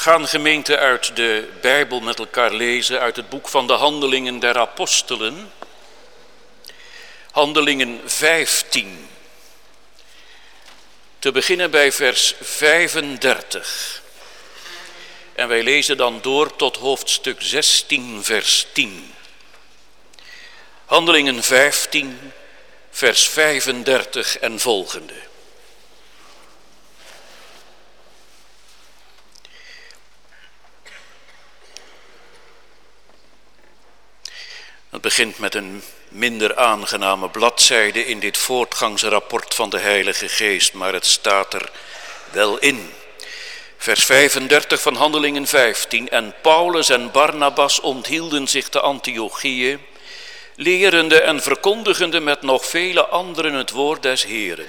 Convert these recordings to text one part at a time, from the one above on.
gaan gemeente uit de Bijbel met elkaar lezen uit het boek van de Handelingen der Apostelen. Handelingen 15. Te beginnen bij vers 35. En wij lezen dan door tot hoofdstuk 16, vers 10. Handelingen 15, vers 35 en volgende. Het begint met een minder aangename bladzijde in dit voortgangsrapport van de Heilige Geest, maar het staat er wel in. Vers 35 van Handelingen 15. En Paulus en Barnabas onthielden zich te Antiochieën, lerende en verkondigende met nog vele anderen het woord des Heren.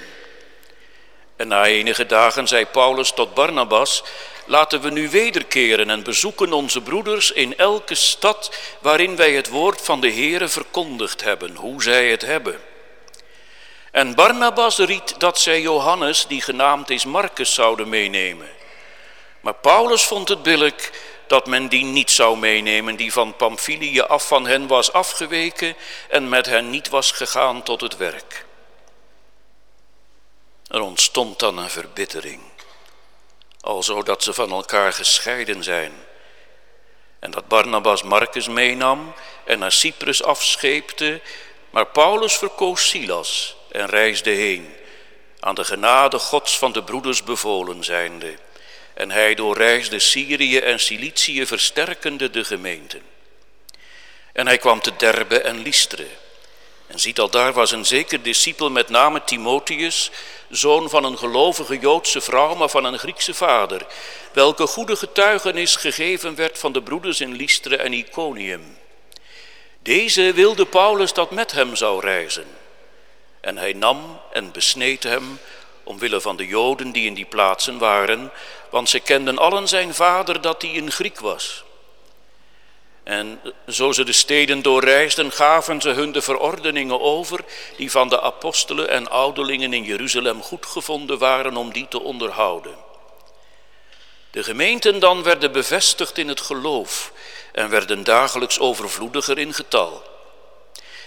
En na enige dagen zei Paulus tot Barnabas, laten we nu wederkeren en bezoeken onze broeders in elke stad waarin wij het woord van de Heere verkondigd hebben, hoe zij het hebben. En Barnabas riet dat zij Johannes, die genaamd is Marcus, zouden meenemen. Maar Paulus vond het billijk dat men die niet zou meenemen, die van Pamphylië af van hen was afgeweken en met hen niet was gegaan tot het werk. Er ontstond dan een verbittering, alzo dat ze van elkaar gescheiden zijn. En dat Barnabas Marcus meenam en naar Cyprus afscheepte, maar Paulus verkoos Silas en reisde heen, aan de genade Gods van de broeders bevolen zijnde. En hij doorreisde Syrië en Cilicië versterkende de gemeenten. En hij kwam te Derbe en Lystre. En ziet al daar was een zeker discipel met name Timotheus, zoon van een gelovige Joodse vrouw, maar van een Griekse vader, welke goede getuigenis gegeven werd van de broeders in Lystre en Iconium. Deze wilde Paulus dat met hem zou reizen. En hij nam en besneed hem omwille van de Joden die in die plaatsen waren, want ze kenden allen zijn vader dat hij een Griek was. En zo ze de steden doorreisden, gaven ze hun de verordeningen over die van de apostelen en ouderlingen in Jeruzalem goed gevonden waren om die te onderhouden. De gemeenten dan werden bevestigd in het geloof en werden dagelijks overvloediger in getal.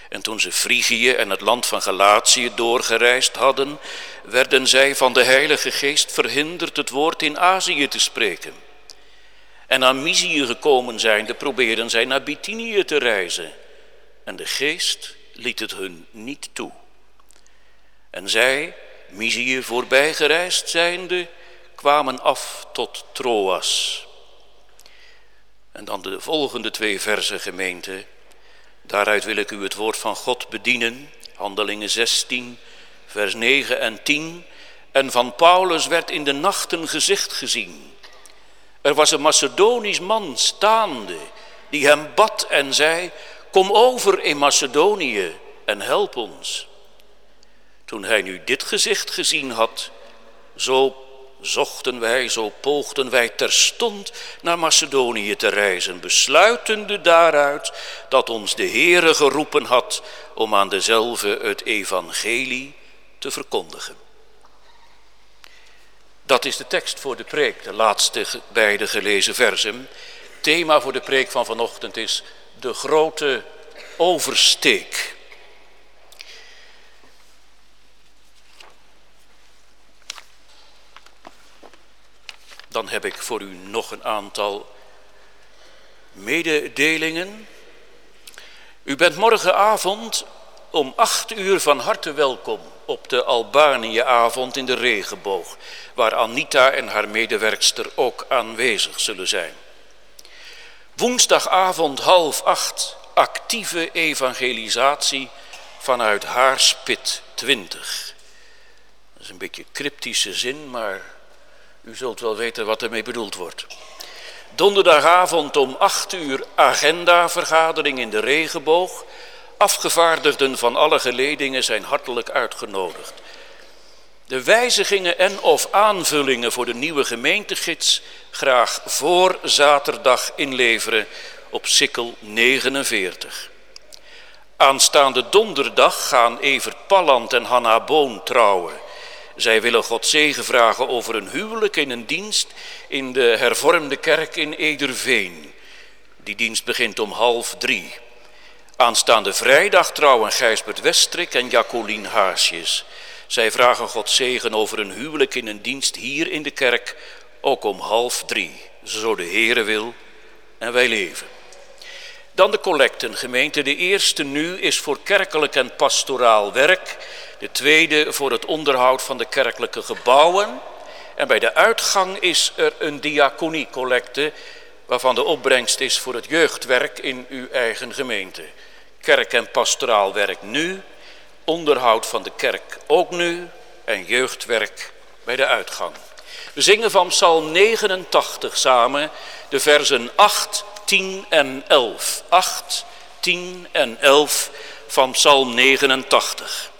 En toen ze Frigië en het land van Galatië doorgereisd hadden, werden zij van de Heilige Geest verhinderd het woord in Azië te spreken. En aan Mysië gekomen zijnde probeerden zij naar Bithynië te reizen. En de Geest liet het hun niet toe. En zij, Mysië voorbijgereisd zijnde, kwamen af tot Troas. En dan de volgende twee versen gemeente. Daaruit wil ik u het woord van God bedienen. Handelingen 16, vers 9 en 10. En van Paulus werd in de nachten gezicht gezien. Er was een Macedonisch man staande die hem bad en zei, kom over in Macedonië en help ons. Toen hij nu dit gezicht gezien had, zo zochten wij, zo poogden wij terstond naar Macedonië te reizen, besluitende daaruit dat ons de Heere geroepen had om aan dezelfde het evangelie te verkondigen. Dat is de tekst voor de preek, de laatste beide gelezen versen. Thema voor de preek van vanochtend is de grote oversteek. Dan heb ik voor u nog een aantal mededelingen. U bent morgenavond om acht uur van harte welkom op de Albaniëavond in de regenboog, waar Anita en haar medewerkster ook aanwezig zullen zijn. Woensdagavond half acht, actieve evangelisatie vanuit Haarspit 20. Dat is een beetje cryptische zin, maar u zult wel weten wat ermee bedoeld wordt. Donderdagavond om 8 uur agendavergadering in de regenboog. Afgevaardigden van alle geledingen zijn hartelijk uitgenodigd. De wijzigingen en of aanvullingen voor de nieuwe gemeentegids graag voor zaterdag inleveren op sikkel 49. Aanstaande donderdag gaan Evert Palland en Hanna Boon trouwen. Zij willen God zegen vragen over een huwelijk in een dienst in de hervormde kerk in Ederveen. Die dienst begint om half drie. Aanstaande vrijdag trouwen Gijsbert Westrik en Jacolien Haasjes. Zij vragen God zegen over een huwelijk in een dienst hier in de kerk, ook om half drie. Zo de Heere wil en wij leven. Dan de collecten, gemeente. De eerste nu is voor kerkelijk en pastoraal werk. De tweede voor het onderhoud van de kerkelijke gebouwen. En bij de uitgang is er een diaconiecollecte, waarvan de opbrengst is voor het jeugdwerk in uw eigen gemeente. Kerk en pastoraal werk nu, onderhoud van de kerk ook nu en jeugdwerk bij de uitgang. We zingen van Psalm 89 samen de versen 8, 10 en 11. 8, 10 en 11 van Psalm 89.